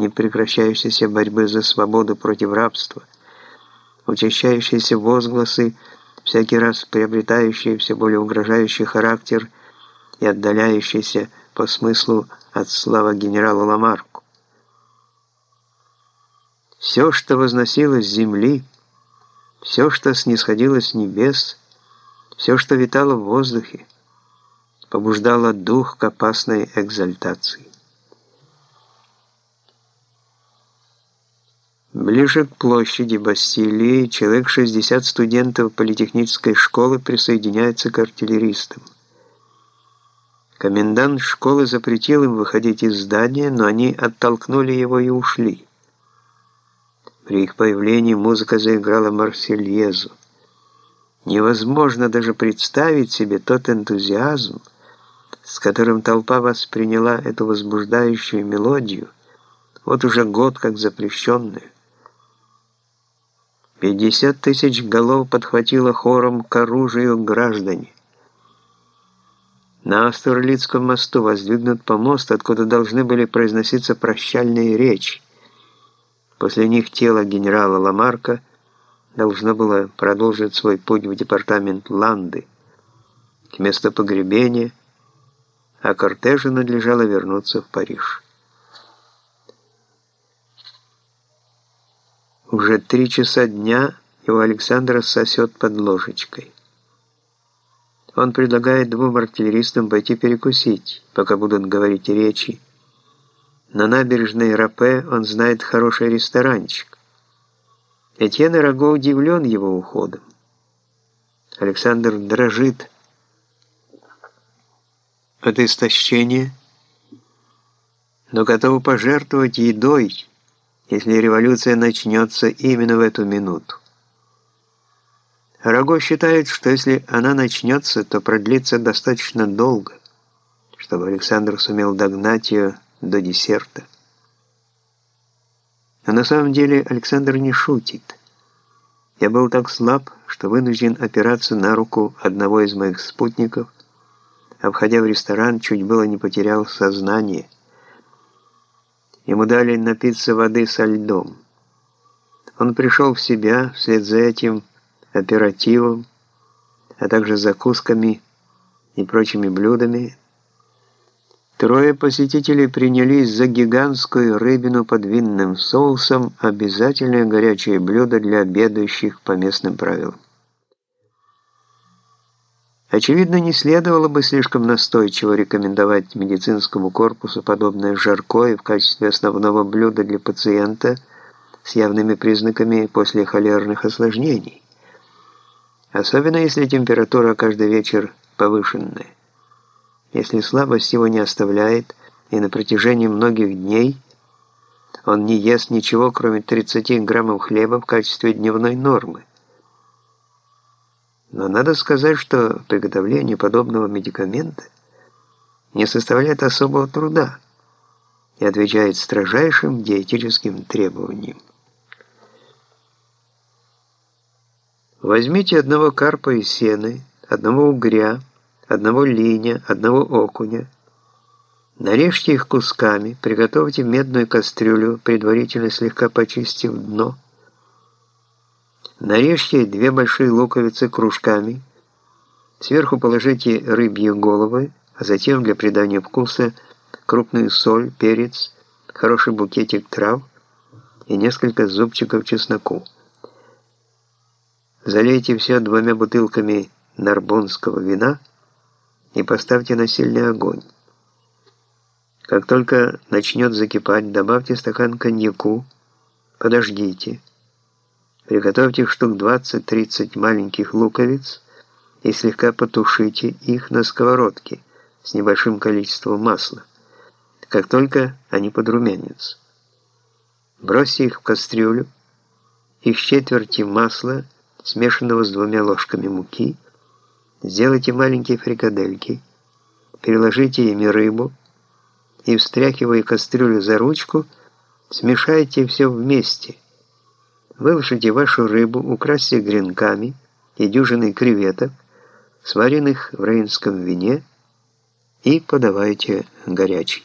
непрекращающейся борьбы за свободу против рабства, учащающиеся возгласы, всякий раз приобретающие все более угрожающий характер и отдаляющиеся по смыслу от слова генерала Ламарку. Все, что возносилось с земли, все, что снисходило с небес, все, что витало в воздухе, побуждало дух к опасной экзальтации. Ближе к площади Бастилии человек 60 студентов политехнической школы присоединяются к артиллеристам. Комендант школы запретил им выходить из здания, но они оттолкнули его и ушли. При их появлении музыка заиграла Марсельезу. Невозможно даже представить себе тот энтузиазм, с которым толпа восприняла эту возбуждающую мелодию, вот уже год как запрещенную. Пятьдесят тысяч голов подхватило хором к оружию граждане. На Австралийском мосту воздвигнут помост, откуда должны были произноситься прощальные речи. После них тело генерала Ламарка должно было продолжить свой путь в департамент Ланды, к месту погребения, а кортежу надлежало вернуться в Париж. Уже три часа дня его Александра сосет под ложечкой. Он предлагает двум артиллеристам пойти перекусить, пока будут говорить речи, на набережной Рапе он знает хороший ресторанчик. Этьен Раго удивлен его уходом. Александр дрожит от истощения, но готов пожертвовать едой, если революция начнется именно в эту минуту. Раго считает, что если она начнется, то продлится достаточно долго, чтобы Александр сумел догнать ее до десерта. Но на самом деле Александр не шутит. Я был так слаб, что вынужден опираться на руку одного из моих спутников, а входя в ресторан, чуть было не потерял сознание. Ему дали напиться воды со льдом. Он пришел в себя вслед за этим оперативом, а также закусками и прочими блюдами, Трое посетителей принялись за гигантскую рыбину под винным соусом, обязательное горячее блюдо для обедающих по местным правилам. Очевидно, не следовало бы слишком настойчиво рекомендовать медицинскому корпусу подобное жаркое в качестве основного блюда для пациента с явными признаками после холерных осложнений, особенно если температура каждый вечер повышенная. Если слабость его не оставляет, и на протяжении многих дней он не ест ничего, кроме 30 граммов хлеба в качестве дневной нормы. Но надо сказать, что приготовление подобного медикамента не составляет особого труда и отвечает строжайшим диетическим требованиям. Возьмите одного карпа из сены, одного угря, одного линя, одного окуня. Нарежьте их кусками, приготовьте медную кастрюлю, предварительно слегка почистив дно. Нарежьте две большие луковицы кружками. Сверху положите рыбьи головы, а затем для придания вкуса крупную соль, перец, хороший букетик трав и несколько зубчиков чесноку. Залейте все двумя бутылками нарбонского вина – и поставьте на сильный огонь. Как только начнет закипать, добавьте стакан коньяку, подождите. Приготовьте штук 20-30 маленьких луковиц и слегка потушите их на сковородке с небольшим количеством масла. Как только они подрумянятся, бросьте их в кастрюлю, их четверти масла, смешанного с двумя ложками муки, Сделайте маленькие фрикадельки, переложите ими рыбу и, встряхивая кастрюлю за ручку, смешайте все вместе. Выложите вашу рыбу, украсьте гренками и дюжиной креветок, сваренных в рейнском вине, и подавайте горячий.